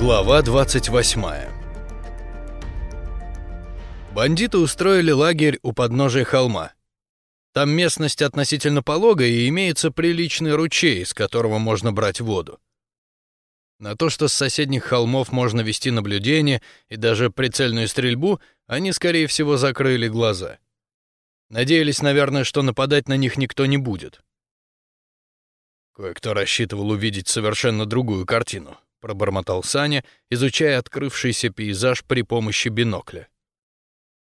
Глава 28 Бандиты устроили лагерь у подножия холма. Там местность относительно пологая и имеется приличный ручей, из которого можно брать воду. На то, что с соседних холмов можно вести наблюдение и даже прицельную стрельбу, они, скорее всего, закрыли глаза. Надеялись, наверное, что нападать на них никто не будет. Кое-кто рассчитывал увидеть совершенно другую картину, пробормотал Саня, изучая открывшийся пейзаж при помощи бинокля.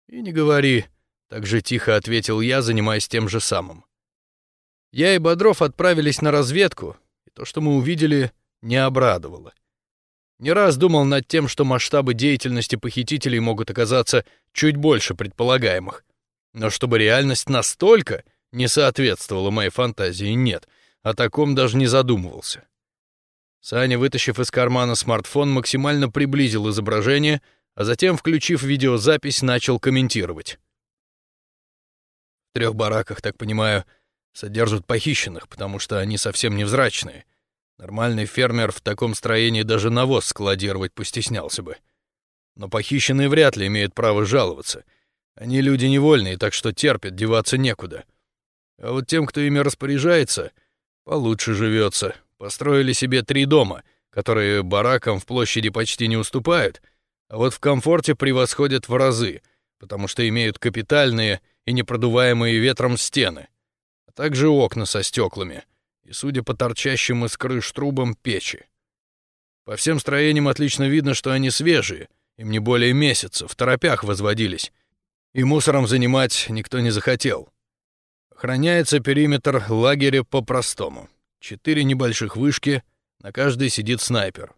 И не говори, так же тихо ответил я, занимаясь тем же самым. Я и Бодров отправились на разведку, и то, что мы увидели, не обрадовало. Не раз думал над тем, что масштабы деятельности похитителей могут оказаться чуть больше предполагаемых. Но чтобы реальность настолько не соответствовала моей фантазии, нет, о таком даже не задумывался. Саня, вытащив из кармана смартфон, максимально приблизил изображение, а затем, включив видеозапись, начал комментировать. В трех бараках, так понимаю, содержат похищенных, потому что они совсем невзрачные. Нормальный фермер в таком строении даже навоз складировать постеснялся бы. Но похищенные вряд ли имеют право жаловаться. Они люди невольные, так что терпят, деваться некуда. А вот тем, кто ими распоряжается, получше живется. Построили себе три дома, которые баракам в площади почти не уступают, а вот в комфорте превосходят в разы, потому что имеют капитальные и непродуваемые ветром стены, а также окна со стеклами и, судя по торчащим из крыш трубам, печи. По всем строениям отлично видно, что они свежие, им не более месяца, в торопях возводились, и мусором занимать никто не захотел. Охраняется периметр лагеря по-простому. Четыре небольших вышки, на каждой сидит снайпер.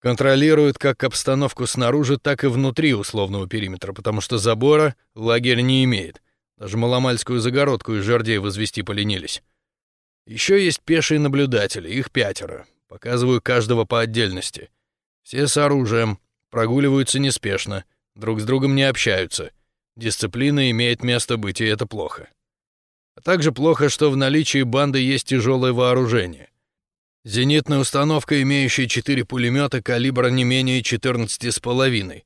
Контролирует как обстановку снаружи, так и внутри условного периметра, потому что забора лагерь не имеет. Даже маломальскую загородку из жердей возвести поленились. Еще есть пешие наблюдатели, их пятеро. Показываю каждого по отдельности. Все с оружием, прогуливаются неспешно, друг с другом не общаются. Дисциплина имеет место быть, и это плохо. Также плохо, что в наличии банды есть тяжелое вооружение. Зенитная установка, имеющая четыре пулемета калибра не менее 14,5.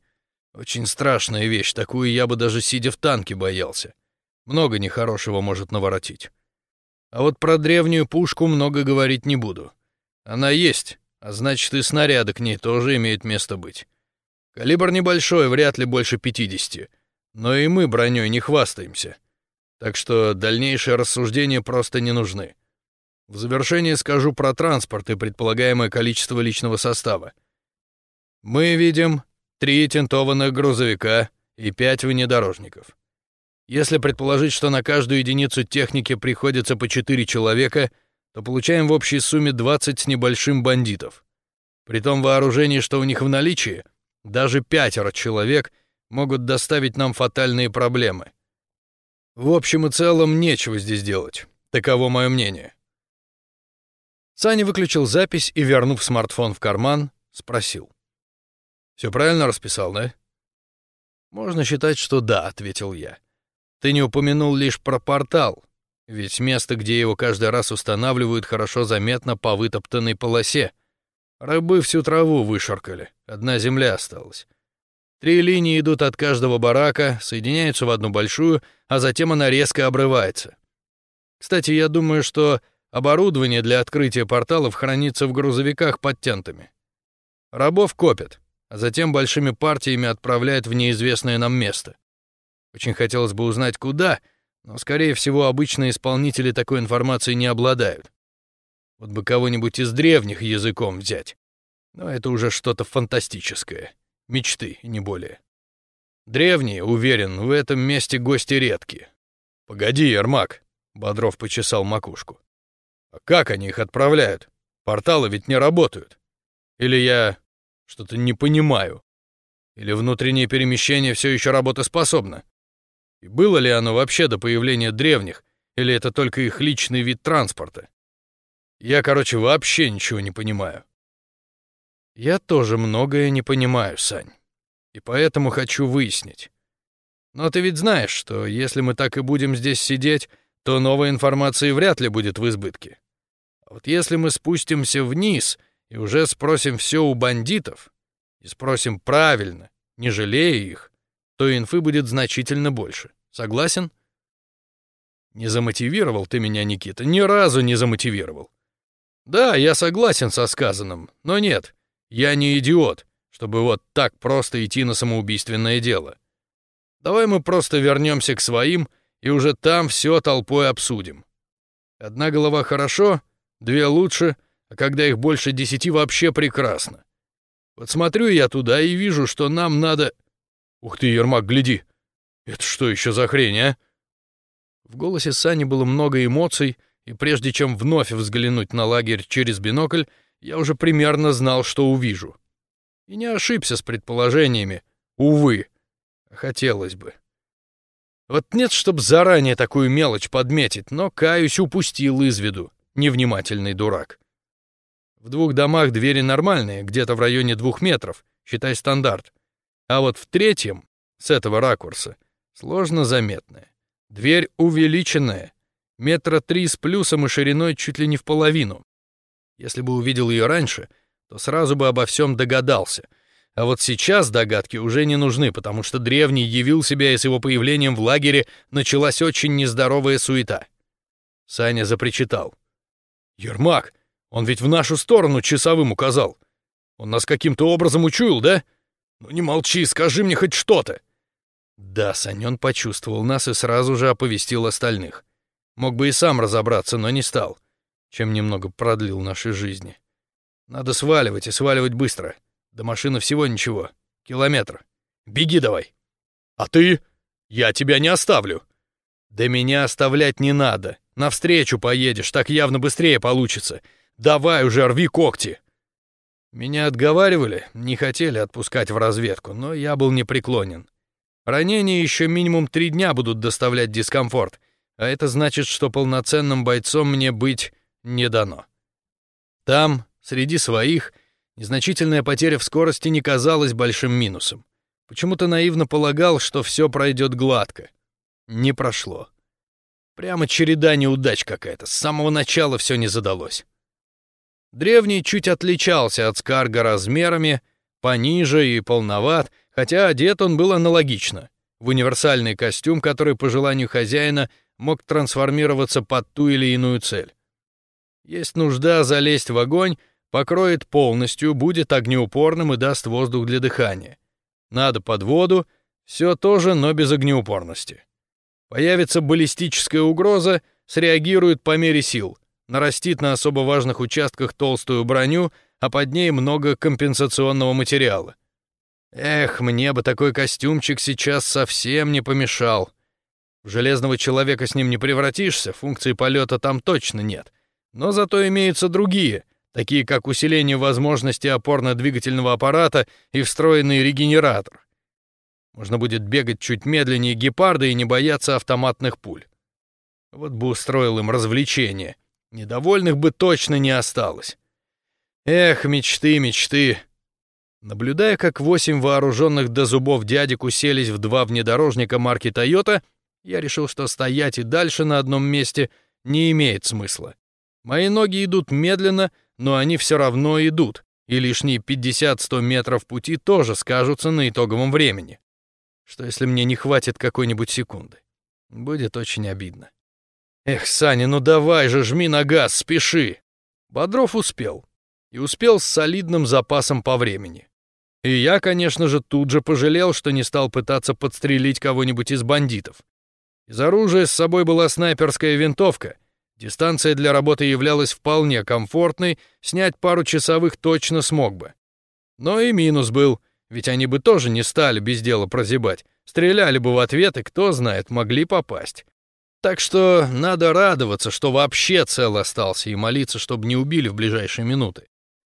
Очень страшная вещь, такую я бы даже сидя в танке боялся. Много нехорошего может наворотить. А вот про древнюю пушку много говорить не буду. Она есть, а значит и снаряды к ней тоже имеют место быть. Калибр небольшой, вряд ли больше 50, но и мы броней не хвастаемся. Так что дальнейшие рассуждения просто не нужны. В завершение скажу про транспорт и предполагаемое количество личного состава. Мы видим три тентованных грузовика и пять внедорожников. Если предположить, что на каждую единицу техники приходится по четыре человека, то получаем в общей сумме 20 с небольшим бандитов. При том вооружении, что у них в наличии, даже пятеро человек могут доставить нам фатальные проблемы. В общем и целом, нечего здесь делать. Таково мое мнение. Саня выключил запись и, вернув смартфон в карман, спросил. «Все правильно расписал, да?» «Можно считать, что да», — ответил я. «Ты не упомянул лишь про портал, ведь место, где его каждый раз устанавливают, хорошо заметно по вытоптанной полосе. Рыбы всю траву вышаркали, одна земля осталась. Три линии идут от каждого барака, соединяются в одну большую, а затем она резко обрывается. Кстати, я думаю, что Оборудование для открытия порталов хранится в грузовиках под тентами. Рабов копят, а затем большими партиями отправляют в неизвестное нам место. Очень хотелось бы узнать, куда, но, скорее всего, обычные исполнители такой информации не обладают. Вот бы кого-нибудь из древних языком взять. Но это уже что-то фантастическое. Мечты, не более. Древние, уверен, в этом месте гости редкие. «Погоди, Ермак», — Бодров почесал макушку. А как они их отправляют? Порталы ведь не работают. Или я что-то не понимаю? Или внутреннее перемещение все еще работоспособно? И было ли оно вообще до появления древних, или это только их личный вид транспорта? Я, короче, вообще ничего не понимаю. Я тоже многое не понимаю, Сань. И поэтому хочу выяснить. Но ты ведь знаешь, что если мы так и будем здесь сидеть, то новой информации вряд ли будет в избытке. Вот если мы спустимся вниз и уже спросим все у бандитов, и спросим правильно, не жалея их, то инфы будет значительно больше. Согласен? Не замотивировал ты меня, Никита, ни разу не замотивировал. Да, я согласен со сказанным, но нет, я не идиот, чтобы вот так просто идти на самоубийственное дело. Давай мы просто вернемся к своим и уже там все толпой обсудим. Одна голова хорошо, две лучше, а когда их больше десяти вообще прекрасно. Вот смотрю я туда и вижу, что нам надо... Ух ты, Ермак, гляди! Это что еще за хрень, а? В голосе Сани было много эмоций, и прежде чем вновь взглянуть на лагерь через бинокль, я уже примерно знал, что увижу. И не ошибся с предположениями. Увы. Хотелось бы. Вот нет, чтоб заранее такую мелочь подметить, но, каюсь, упустил из виду. Невнимательный дурак. В двух домах двери нормальные, где-то в районе двух метров, считай стандарт. А вот в третьем, с этого ракурса, сложно заметная. Дверь увеличенная, метра три с плюсом и шириной чуть ли не в половину. Если бы увидел ее раньше, то сразу бы обо всем догадался. А вот сейчас догадки уже не нужны, потому что древний явил себя, и с его появлением в лагере началась очень нездоровая суета. Саня запричитал. «Ермак, он ведь в нашу сторону часовым указал. Он нас каким-то образом учуял, да? Ну не молчи, скажи мне хоть что-то. Да, Санён почувствовал нас и сразу же оповестил остальных. Мог бы и сам разобраться, но не стал, чем немного продлил наши жизни. Надо сваливать и сваливать быстро. До машины всего ничего. Километр. Беги давай. А ты? Я тебя не оставлю. Да меня оставлять не надо. Навстречу поедешь, так явно быстрее получится. Давай уже рви когти!» Меня отговаривали, не хотели отпускать в разведку, но я был непреклонен. Ранения еще минимум три дня будут доставлять дискомфорт, а это значит, что полноценным бойцом мне быть не дано. Там, среди своих, незначительная потеря в скорости не казалась большим минусом. Почему-то наивно полагал, что все пройдет гладко. Не прошло. Прямо череда неудач какая-то, с самого начала все не задалось. Древний чуть отличался от Скарга размерами, пониже и полноват, хотя одет он был аналогично, в универсальный костюм, который по желанию хозяина мог трансформироваться под ту или иную цель. Есть нужда залезть в огонь, покроет полностью, будет огнеупорным и даст воздух для дыхания. Надо под воду, все тоже, но без огнеупорности. Появится баллистическая угроза, среагирует по мере сил — нарастит на особо важных участках толстую броню, а под ней много компенсационного материала. Эх, мне бы такой костюмчик сейчас совсем не помешал. В железного человека с ним не превратишься, функции полета там точно нет. Но зато имеются другие, такие как усиление возможности опорно-двигательного аппарата и встроенный регенератор. Можно будет бегать чуть медленнее гепарда и не бояться автоматных пуль. Вот бы устроил им развлечение — Недовольных бы точно не осталось. Эх, мечты, мечты. Наблюдая, как восемь вооруженных до зубов дядек уселись в два внедорожника марки Toyota, я решил, что стоять и дальше на одном месте не имеет смысла. Мои ноги идут медленно, но они все равно идут, и лишние 50-100 метров пути тоже скажутся на итоговом времени. Что если мне не хватит какой-нибудь секунды? Будет очень обидно. Эх, Саня, ну давай же, жми на газ, спеши. Бодров успел. И успел с солидным запасом по времени. И я, конечно же, тут же пожалел, что не стал пытаться подстрелить кого-нибудь из бандитов. Из оружия с собой была снайперская винтовка. Дистанция для работы являлась вполне комфортной, снять пару часовых точно смог бы. Но и минус был, ведь они бы тоже не стали без дела прозябать. Стреляли бы в ответ, и кто знает, могли попасть. Так что надо радоваться, что вообще цел остался, и молиться, чтобы не убили в ближайшие минуты.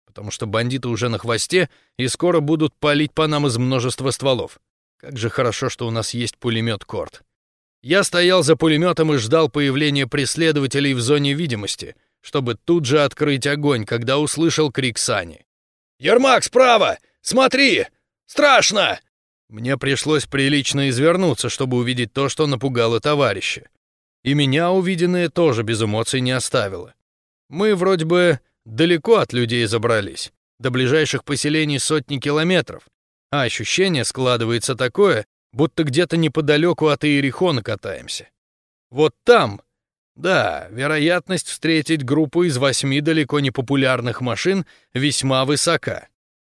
Потому что бандиты уже на хвосте и скоро будут палить по нам из множества стволов. Как же хорошо, что у нас есть пулемет Корт. Я стоял за пулеметом и ждал появления преследователей в зоне видимости, чтобы тут же открыть огонь, когда услышал крик Сани. «Ермак, справа! Смотри! Страшно!» Мне пришлось прилично извернуться, чтобы увидеть то, что напугало товарища. И меня увиденное тоже без эмоций не оставило. Мы вроде бы далеко от людей забрались. до ближайших поселений сотни километров, а ощущение складывается такое, будто где-то неподалеку от Иерихона катаемся. Вот там, да, вероятность встретить группу из восьми далеко не популярных машин весьма высока.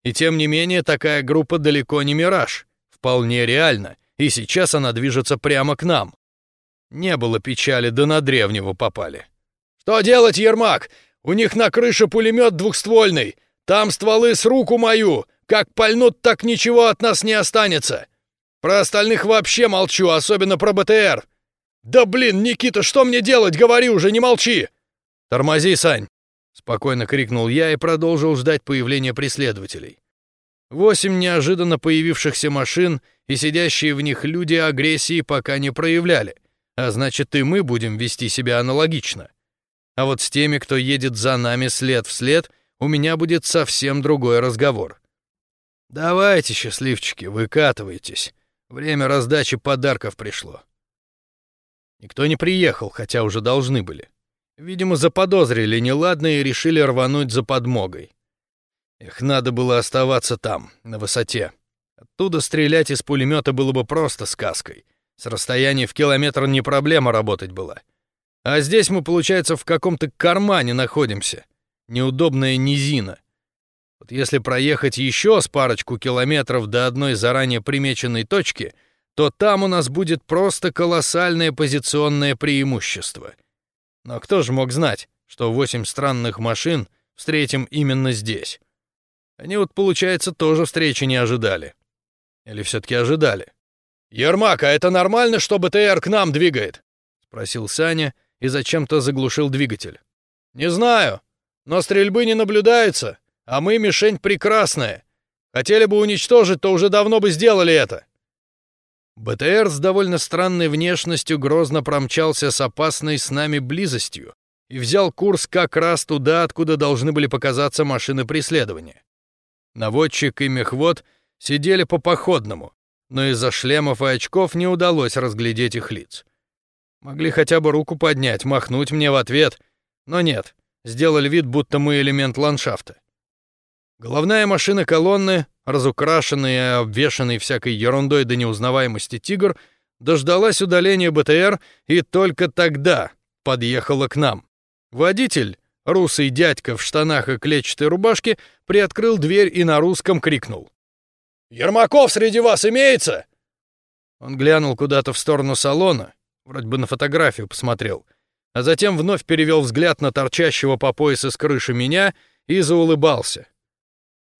И тем не менее, такая группа далеко не мираж, вполне реально, и сейчас она движется прямо к нам. Не было печали, да на древнего попали. «Что делать, Ермак? У них на крыше пулемет двухствольный. Там стволы с руку мою. Как пальнут, так ничего от нас не останется. Про остальных вообще молчу, особенно про БТР. Да блин, Никита, что мне делать? Говори уже, не молчи. Тормози, Сань. Спокойно крикнул я и продолжил ждать появления преследователей. Восемь неожиданно появившихся машин и сидящие в них люди агрессии пока не проявляли, а значит и мы будем вести себя аналогично. А вот с теми, кто едет за нами след в след, у меня будет совсем другой разговор. Давайте, счастливчики, выкатывайтесь. Время раздачи подарков пришло. Никто не приехал, хотя уже должны были. Видимо, заподозрили неладное и решили рвануть за подмогой. Их надо было оставаться там, на высоте. Оттуда стрелять из пулемета было бы просто сказкой. С расстояния в километр не проблема работать была. А здесь мы, получается, в каком-то кармане находимся. Неудобная низина. Вот если проехать еще с парочку километров до одной заранее примеченной точки, то там у нас будет просто колоссальное позиционное преимущество. Но кто же мог знать, что восемь странных машин встретим именно здесь? Они вот, получается, тоже встречи не ожидали. Или все-таки ожидали? «Ермак, а это нормально, что БТР к нам двигает?» — спросил Саня и зачем-то заглушил двигатель. «Не знаю, но стрельбы не наблюдается. А мы мишень прекрасная. Хотели бы уничтожить, то уже давно бы сделали это. БТР с довольно странной внешностью грозно промчался с опасной с нами близостью и взял курс как раз туда, откуда должны были показаться машины преследования. Наводчик и мехвод сидели по походному, но из-за шлемов и очков не удалось разглядеть их лиц. Могли хотя бы руку поднять, махнуть мне в ответ, но нет, сделали вид, будто мы элемент ландшафта. Головная машина колонны, разукрашенный и обвешанный всякой ерундой до неузнаваемости тигр, дождалась удаления БТР и только тогда подъехала к нам. Водитель, русый дядька в штанах и клетчатой рубашке, приоткрыл дверь и на русском крикнул. «Ермаков среди вас имеется?» Он глянул куда-то в сторону салона, вроде бы на фотографию посмотрел, а затем вновь перевел взгляд на торчащего по пояс из крыши меня и заулыбался.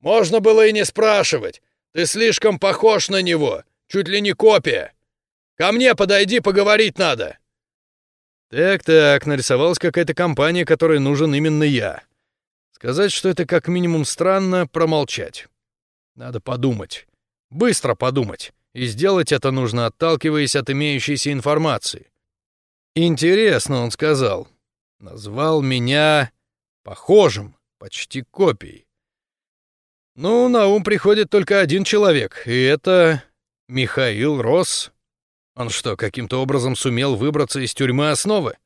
Можно было и не спрашивать. Ты слишком похож на него, чуть ли не копия. Ко мне подойди, поговорить надо. Так-так, нарисовалась какая-то компания, которой нужен именно я. Сказать, что это как минимум странно, промолчать. Надо подумать. Быстро подумать. И сделать это нужно, отталкиваясь от имеющейся информации. Интересно, он сказал. Назвал меня похожим, почти копией. Ну, на ум приходит только один человек, и это Михаил Росс. Он что, каким-то образом сумел выбраться из тюрьмы основы?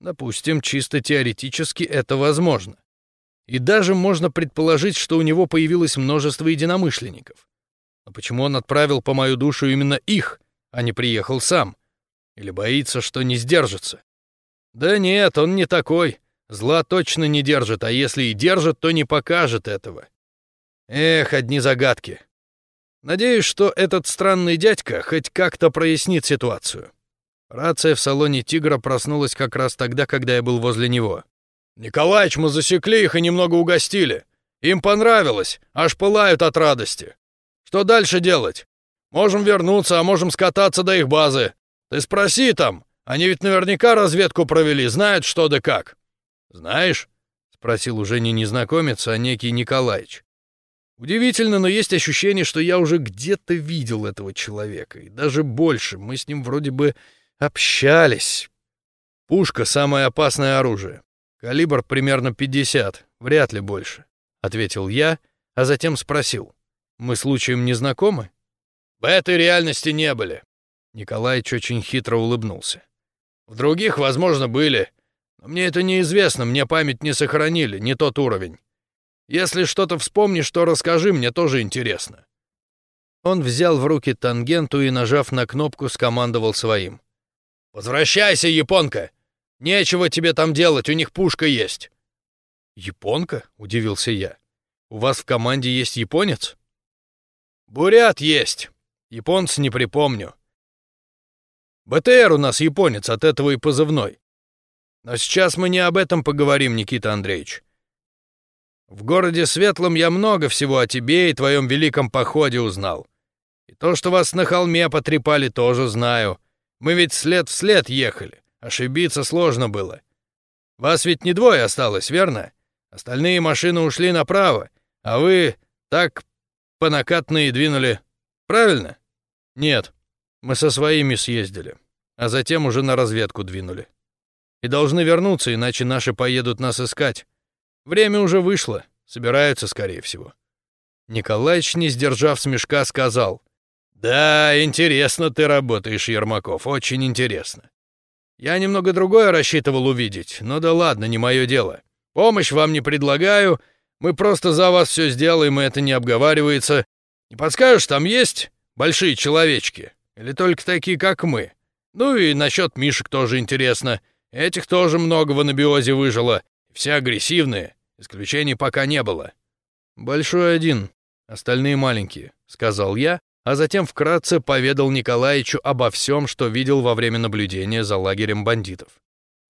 Допустим, чисто теоретически это возможно. И даже можно предположить, что у него появилось множество единомышленников. Но почему он отправил по мою душу именно их, а не приехал сам? Или боится, что не сдержится? Да нет, он не такой. Зла точно не держит, а если и держит, то не покажет этого. Эх, одни загадки. Надеюсь, что этот странный дядька хоть как-то прояснит ситуацию. Рация в салоне «Тигра» проснулась как раз тогда, когда я был возле него. «Николаич, мы засекли их и немного угостили. Им понравилось, аж пылают от радости. Что дальше делать? Можем вернуться, а можем скататься до их базы. Ты спроси там, они ведь наверняка разведку провели, знают что да как». «Знаешь?» — спросил уже не незнакомец, а некий Николаич. Удивительно, но есть ощущение, что я уже где-то видел этого человека. И даже больше, мы с ним вроде бы общались. Пушка — самое опасное оружие. Калибр примерно 50, вряд ли больше, — ответил я, а затем спросил. Мы случаем не знакомы? В этой реальности не были. Николаич очень хитро улыбнулся. В других, возможно, были. Но мне это неизвестно, мне память не сохранили, не тот уровень. Если что-то вспомнишь, то расскажи, мне тоже интересно». Он взял в руки тангенту и, нажав на кнопку, скомандовал своим. «Возвращайся, японка! Нечего тебе там делать, у них пушка есть!» «Японка?» — удивился я. «У вас в команде есть японец?» «Бурят есть. Японца не припомню. БТР у нас японец, от этого и позывной. Но сейчас мы не об этом поговорим, Никита Андреевич. В городе Светлом я много всего о тебе и твоем великом походе узнал. И то, что вас на холме потрепали, тоже знаю. Мы ведь след в след ехали. Ошибиться сложно было. Вас ведь не двое осталось, верно? Остальные машины ушли направо, а вы так по накатной двинули. Правильно? Нет. Мы со своими съездили, а затем уже на разведку двинули. И должны вернуться, иначе наши поедут нас искать. Время уже вышло, собираются, скорее всего. Николаевич, не сдержав смешка, сказал. «Да, интересно ты работаешь, Ермаков, очень интересно. Я немного другое рассчитывал увидеть, но да ладно, не мое дело. Помощь вам не предлагаю, мы просто за вас все сделаем, и это не обговаривается. Не подскажешь, там есть большие человечки?» Или только такие, как мы? Ну и насчет мишек тоже интересно. Этих тоже много в анабиозе выжило. Все агрессивные. Исключений пока не было. Большой один, остальные маленькие, сказал я, а затем вкратце поведал Николаевичу обо всем, что видел во время наблюдения за лагерем бандитов.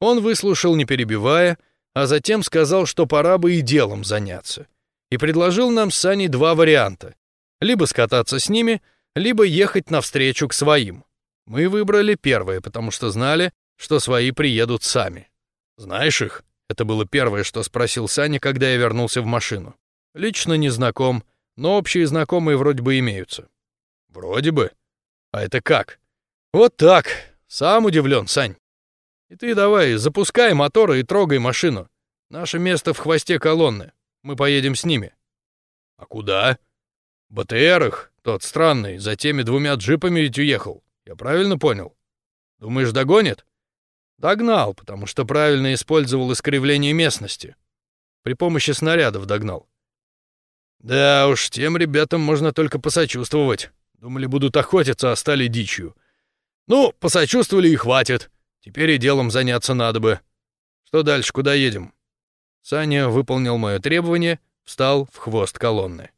Он выслушал, не перебивая, а затем сказал, что пора бы и делом заняться, и предложил нам с Саней два варианта: либо скататься с ними, либо ехать навстречу к своим. Мы выбрали первое, потому что знали, что свои приедут сами. Знаешь их? Это было первое, что спросил Саня, когда я вернулся в машину. Лично не знаком, но общие знакомые вроде бы имеются. Вроде бы. А это как? Вот так. Сам удивлен, Сань. И ты давай, запускай моторы и трогай машину. Наше место в хвосте колонны. Мы поедем с ними. А куда? БТР их, тот странный, за теми двумя джипами ведь уехал. Я правильно понял? Думаешь, догонит? Догнал, потому что правильно использовал искривление местности. При помощи снарядов догнал. Да уж, тем ребятам можно только посочувствовать. Думали, будут охотиться, а стали дичью. Ну, посочувствовали и хватит. Теперь и делом заняться надо бы. Что дальше, куда едем? Саня выполнил мое требование, встал в хвост колонны.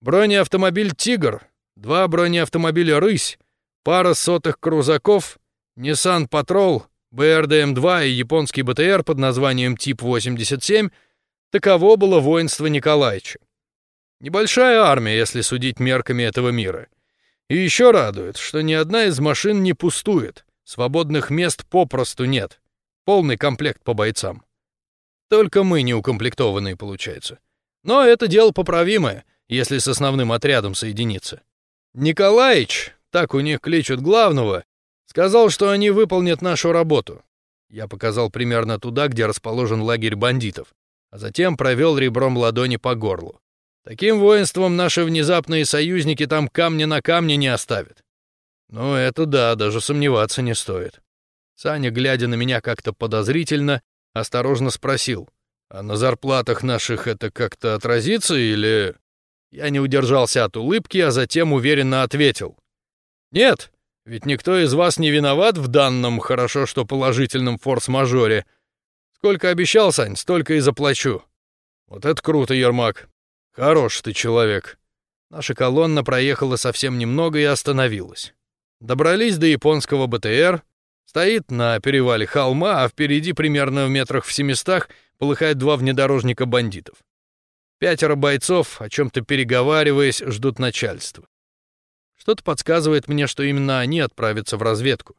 Бронеавтомобиль «Тигр», два бронеавтомобиля «Рысь», пара сотых крузаков, Nissan Patrol, БРДМ-2 и японский БТР под названием Тип-87 — таково было воинство Николаевича. Небольшая армия, если судить мерками этого мира. И еще радует, что ни одна из машин не пустует, свободных мест попросту нет. Полный комплект по бойцам. Только мы не укомплектованные, получается. Но это дело поправимое — если с основным отрядом соединиться. Николаич, так у них кличут главного, сказал, что они выполнят нашу работу. Я показал примерно туда, где расположен лагерь бандитов, а затем провел ребром ладони по горлу. Таким воинством наши внезапные союзники там камня на камне не оставят. Ну, это да, даже сомневаться не стоит. Саня, глядя на меня как-то подозрительно, осторожно спросил, «А на зарплатах наших это как-то отразится или...» Я не удержался от улыбки, а затем уверенно ответил. «Нет, ведь никто из вас не виноват в данном, хорошо что положительном форс-мажоре. Сколько обещал, Сань, столько и заплачу. Вот это круто, Ермак. Хорош ты человек». Наша колонна проехала совсем немного и остановилась. Добрались до японского БТР, стоит на перевале холма, а впереди примерно в метрах в семистах полыхает два внедорожника бандитов. Пятеро бойцов, о чем-то переговариваясь, ждут начальства. Что-то подсказывает мне, что именно они отправятся в разведку.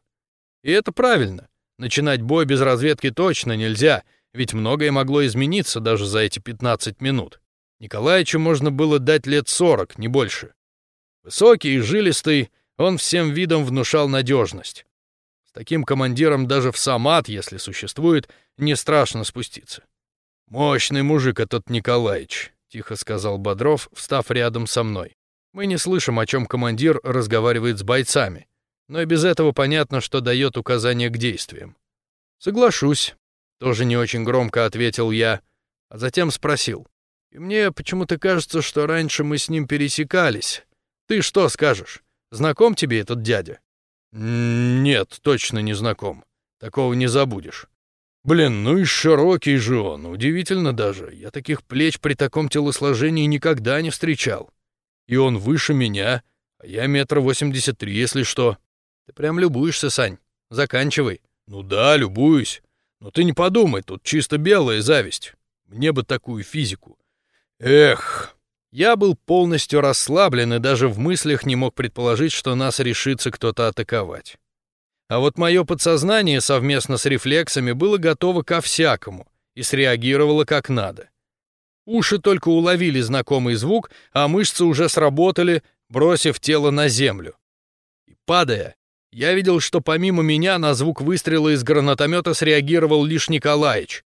И это правильно. Начинать бой без разведки точно нельзя, ведь многое могло измениться даже за эти 15 минут. Николаевичу можно было дать лет 40, не больше. Высокий и жилистый, он всем видом внушал надежность. С таким командиром даже в самат, если существует, не страшно спуститься. Мощный мужик этот Николаевич тихо сказал Бодров, встав рядом со мной. Мы не слышим, о чем командир разговаривает с бойцами, но и без этого понятно, что дает указания к действиям. Соглашусь, тоже не очень громко ответил я, а затем спросил: И мне почему-то кажется, что раньше мы с ним пересекались. Ты что скажешь? Знаком тебе этот дядя? Нет, точно не знаком. Такого не забудешь. Блин, ну и широкий же он, удивительно даже. Я таких плеч при таком телосложении никогда не встречал. И он выше меня, а я метр восемьдесят три, если что. Ты прям любуешься, Сань. Заканчивай. Ну да, любуюсь. Но ты не подумай, тут чисто белая зависть. Мне бы такую физику. Эх, я был полностью расслаблен и даже в мыслях не мог предположить, что нас решится кто-то атаковать. А вот мое подсознание совместно с рефлексами было готово ко всякому и среагировало как надо. Уши только уловили знакомый звук, а мышцы уже сработали, бросив тело на землю. И падая, я видел, что помимо меня на звук выстрела из гранатомета среагировал лишь Николаич.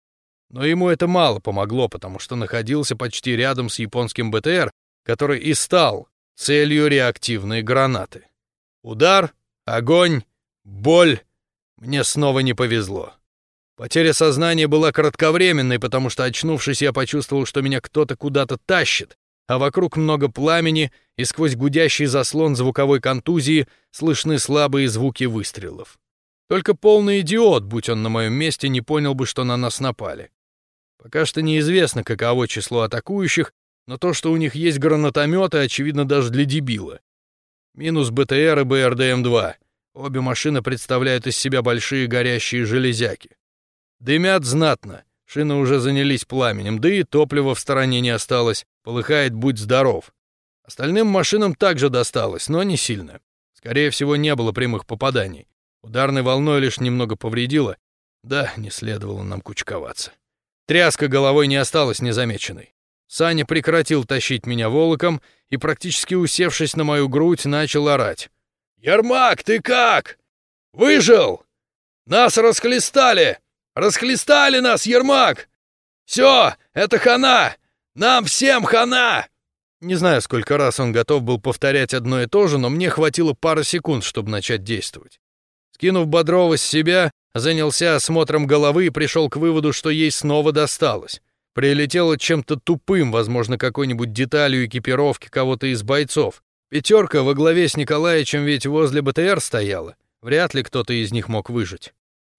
Но ему это мало помогло, потому что находился почти рядом с японским БТР, который и стал целью реактивной гранаты. Удар, огонь, Боль. Мне снова не повезло. Потеря сознания была кратковременной, потому что, очнувшись, я почувствовал, что меня кто-то куда-то тащит, а вокруг много пламени, и сквозь гудящий заслон звуковой контузии слышны слабые звуки выстрелов. Только полный идиот, будь он на моем месте, не понял бы, что на нас напали. Пока что неизвестно, каково число атакующих, но то, что у них есть гранатометы, очевидно даже для дебила. Минус БТР и БРДМ-2. Обе машины представляют из себя большие горящие железяки. Дымят знатно, шины уже занялись пламенем, да и топлива в стороне не осталось, полыхает «Будь здоров». Остальным машинам также досталось, но не сильно. Скорее всего, не было прямых попаданий. Ударной волной лишь немного повредило. Да, не следовало нам кучковаться. Тряска головой не осталась незамеченной. Саня прекратил тащить меня волоком и, практически усевшись на мою грудь, начал орать. «Ермак, ты как? Выжил? Нас расхлестали! Расхлестали нас, Ермак! Все, это хана! Нам всем хана!» Не знаю, сколько раз он готов был повторять одно и то же, но мне хватило пары секунд, чтобы начать действовать. Скинув Бодрова с себя, занялся осмотром головы и пришел к выводу, что ей снова досталось. Прилетело чем-то тупым, возможно, какой-нибудь деталью экипировки кого-то из бойцов. Пятерка во главе с Николаевичем ведь возле БТР стояла. Вряд ли кто-то из них мог выжить.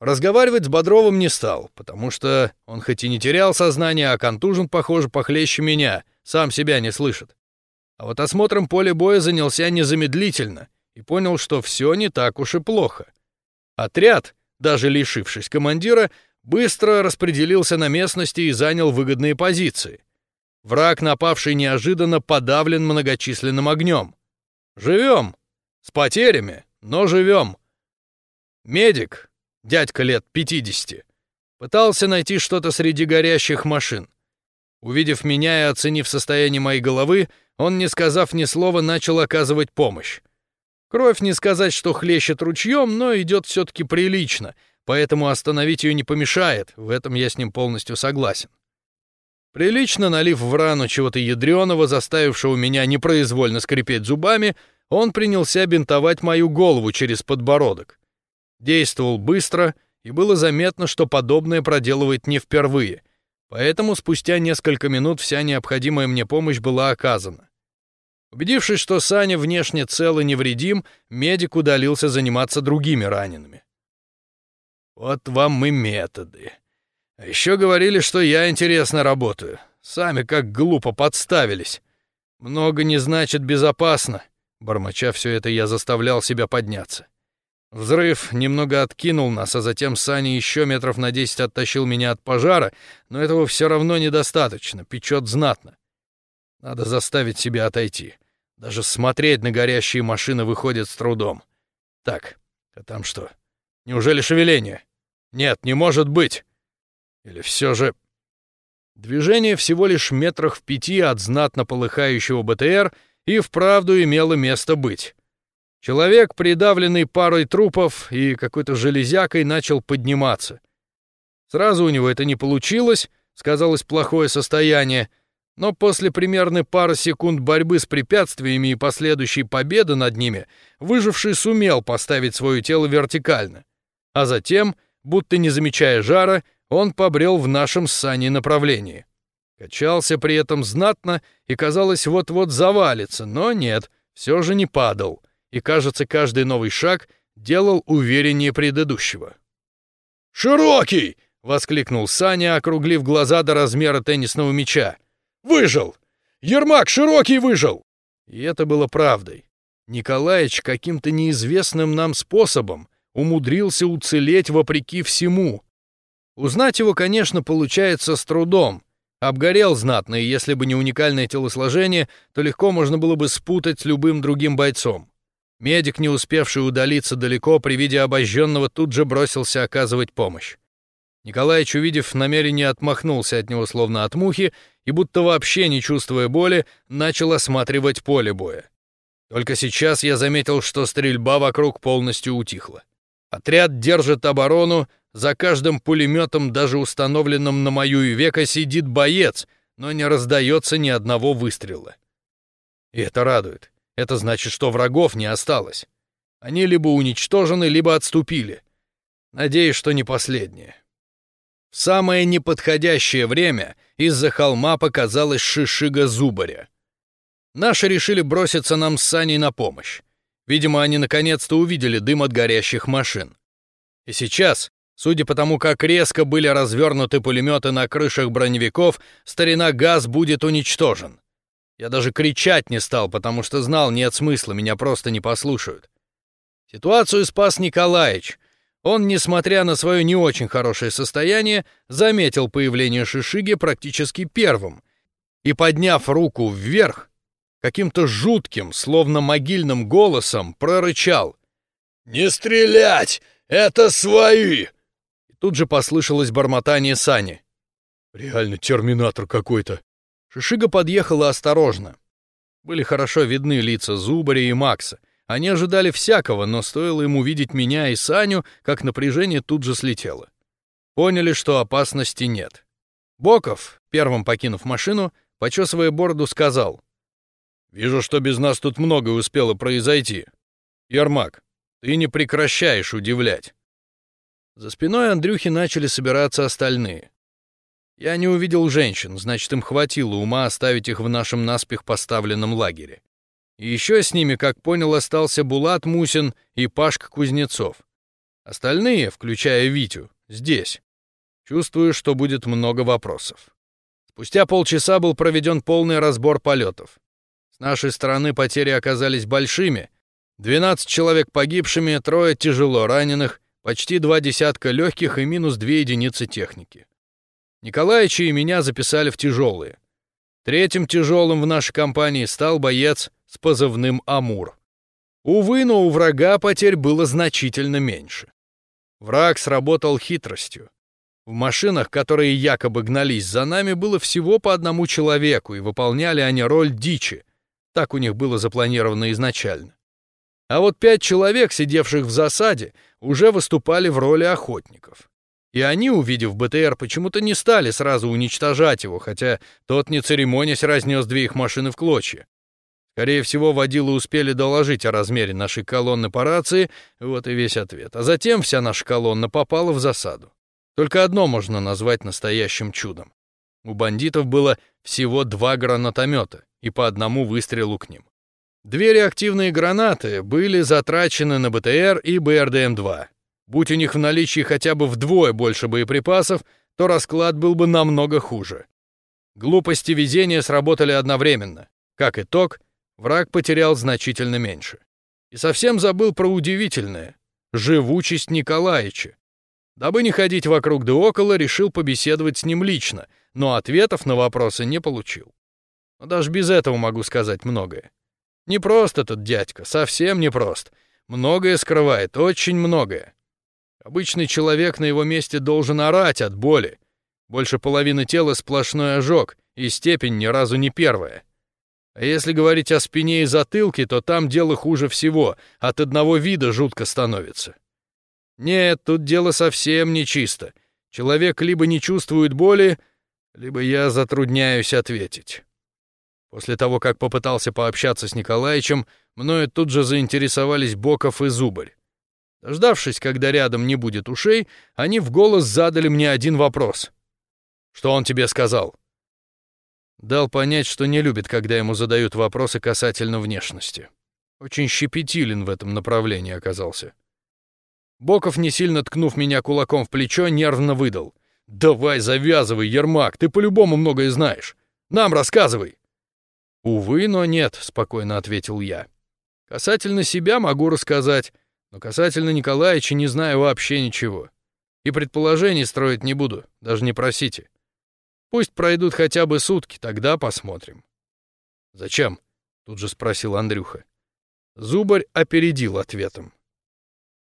Разговаривать с Бодровым не стал, потому что он хоть и не терял сознание, а контужен, похоже, похлеще меня, сам себя не слышит. А вот осмотром поля боя занялся незамедлительно и понял, что все не так уж и плохо. Отряд, даже лишившись командира, быстро распределился на местности и занял выгодные позиции. Враг, напавший неожиданно, подавлен многочисленным огнем. Живем. С потерями, но живем. Медик, дядька лет 50, пытался найти что-то среди горящих машин. Увидев меня и оценив состояние моей головы, он, не сказав ни слова, начал оказывать помощь. Кровь не сказать, что хлещет ручьем, но идет все-таки прилично, поэтому остановить ее не помешает, в этом я с ним полностью согласен. Прилично налив в рану чего-то ядреного, заставившего меня непроизвольно скрипеть зубами, он принялся бинтовать мою голову через подбородок. Действовал быстро, и было заметно, что подобное проделывает не впервые, поэтому спустя несколько минут вся необходимая мне помощь была оказана. Убедившись, что Саня внешне цел и невредим, медик удалился заниматься другими ранеными. «Вот вам и методы», а еще говорили, что я интересно работаю. Сами как глупо подставились. Много не значит безопасно. Бормоча все это, я заставлял себя подняться. Взрыв немного откинул нас, а затем Саня еще метров на десять оттащил меня от пожара, но этого все равно недостаточно, печет знатно. Надо заставить себя отойти. Даже смотреть на горящие машины выходит с трудом. Так, а там что? Неужели шевеление? Нет, не может быть. Или все же... Движение всего лишь метрах в пяти от знатно полыхающего БТР и вправду имело место быть. Человек, придавленный парой трупов и какой-то железякой, начал подниматься. Сразу у него это не получилось, сказалось плохое состояние, но после примерно пары секунд борьбы с препятствиями и последующей победы над ними, выживший сумел поставить свое тело вертикально. А затем, будто не замечая жара, он побрел в нашем с Саней направлении. Качался при этом знатно и, казалось, вот-вот завалится, но нет, все же не падал, и, кажется, каждый новый шаг делал увереннее предыдущего. «Широкий!» — воскликнул Саня, округлив глаза до размера теннисного мяча. «Выжил! Ермак Широкий выжил!» И это было правдой. Николаич каким-то неизвестным нам способом умудрился уцелеть вопреки всему. Узнать его, конечно, получается с трудом. Обгорел знатно, и если бы не уникальное телосложение, то легко можно было бы спутать с любым другим бойцом. Медик, не успевший удалиться далеко, при виде обожженного тут же бросился оказывать помощь. Николаич, увидев намерение, отмахнулся от него словно от мухи и, будто вообще не чувствуя боли, начал осматривать поле боя. Только сейчас я заметил, что стрельба вокруг полностью утихла. Отряд держит оборону, за каждым пулеметом, даже установленным на мою и века, сидит боец, но не раздается ни одного выстрела. И это радует. Это значит, что врагов не осталось. Они либо уничтожены, либо отступили. Надеюсь, что не последнее. В самое неподходящее время из-за холма показалась шишига зубаря. Наши решили броситься нам с Саней на помощь. Видимо, они наконец-то увидели дым от горящих машин. И сейчас, судя по тому, как резко были развернуты пулеметы на крышах броневиков, старина ГАЗ будет уничтожен. Я даже кричать не стал, потому что знал, нет смысла, меня просто не послушают. Ситуацию спас Николаевич. Он, несмотря на свое не очень хорошее состояние, заметил появление Шишиги практически первым и, подняв руку вверх, каким-то жутким, словно могильным голосом прорычал «Не стрелять! Это свои!» И тут же послышалось бормотание Сани. «Реально терминатор какой-то!» Шишига подъехала осторожно. Были хорошо видны лица Зубаря и Макса. Они ожидали всякого, но стоило им увидеть меня и Саню, как напряжение тут же слетело. Поняли, что опасности нет. Боков, первым покинув машину, почесывая бороду, сказал. «Вижу, что без нас тут многое успело произойти. Ермак, ты не прекращаешь удивлять». За спиной Андрюхи начали собираться остальные. Я не увидел женщин, значит, им хватило ума оставить их в нашем наспех поставленном лагере. И еще с ними, как понял, остался Булат Мусин и Пашка Кузнецов. Остальные, включая Витю, здесь. Чувствую, что будет много вопросов. Спустя полчаса был проведен полный разбор полетов. С нашей стороны потери оказались большими. 12 человек погибшими, трое тяжело раненых, почти два десятка легких и минус две единицы техники. Николаевича и меня записали в тяжелые. Третьим тяжелым в нашей компании стал боец с позывным «Амур». Увы, но у врага потерь было значительно меньше. Враг сработал хитростью. В машинах, которые якобы гнались за нами, было всего по одному человеку, и выполняли они роль дичи. Так у них было запланировано изначально. А вот пять человек, сидевших в засаде, уже выступали в роли охотников. И они, увидев БТР, почему-то не стали сразу уничтожать его, хотя тот, не церемонясь, разнес две их машины в клочья. Скорее всего, водилы успели доложить о размере нашей колонны по рации, вот и весь ответ. А затем вся наша колонна попала в засаду. Только одно можно назвать настоящим чудом. У бандитов было всего два гранатомета и по одному выстрелу к ним. Две реактивные гранаты были затрачены на БТР и БРДМ-2. Будь у них в наличии хотя бы вдвое больше боеприпасов, то расклад был бы намного хуже. Глупости везения сработали одновременно. Как итог, враг потерял значительно меньше. И совсем забыл про удивительное — живучесть Николаевича. Дабы не ходить вокруг да около, решил побеседовать с ним лично, но ответов на вопросы не получил. Но даже без этого могу сказать многое. Не просто этот дядька, совсем не прост. Многое скрывает, очень многое. Обычный человек на его месте должен орать от боли. Больше половины тела сплошной ожог, и степень ни разу не первая. А если говорить о спине и затылке, то там дело хуже всего, от одного вида жутко становится. Нет, тут дело совсем не чисто. Человек либо не чувствует боли, либо я затрудняюсь ответить. После того, как попытался пообщаться с Николаевичем, мною тут же заинтересовались Боков и Зубарь. Дождавшись, когда рядом не будет ушей, они в голос задали мне один вопрос. «Что он тебе сказал?» Дал понять, что не любит, когда ему задают вопросы касательно внешности. Очень щепетилен в этом направлении оказался. Боков, не сильно ткнув меня кулаком в плечо, нервно выдал. «Давай завязывай, Ермак, ты по-любому многое знаешь. Нам рассказывай!» «Увы, но нет», — спокойно ответил я. «Касательно себя могу рассказать, но касательно Николаевича не знаю вообще ничего. И предположений строить не буду, даже не просите. Пусть пройдут хотя бы сутки, тогда посмотрим». «Зачем?» — тут же спросил Андрюха. Зубарь опередил ответом.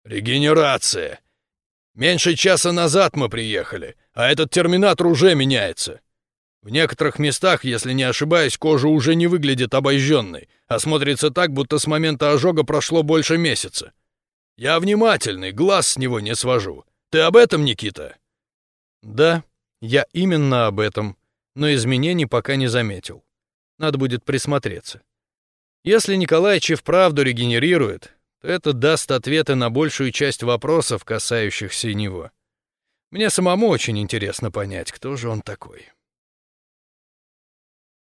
«Регенерация! Меньше часа назад мы приехали, а этот терминатор уже меняется. В некоторых местах, если не ошибаюсь, кожа уже не выглядит обожженной, а смотрится так, будто с момента ожога прошло больше месяца. Я внимательный, глаз с него не свожу. Ты об этом, Никита?» «Да, я именно об этом, но изменений пока не заметил. Надо будет присмотреться. Если Николаевич и вправду регенерирует, то это даст ответы на большую часть вопросов, касающихся него. Мне самому очень интересно понять, кто же он такой.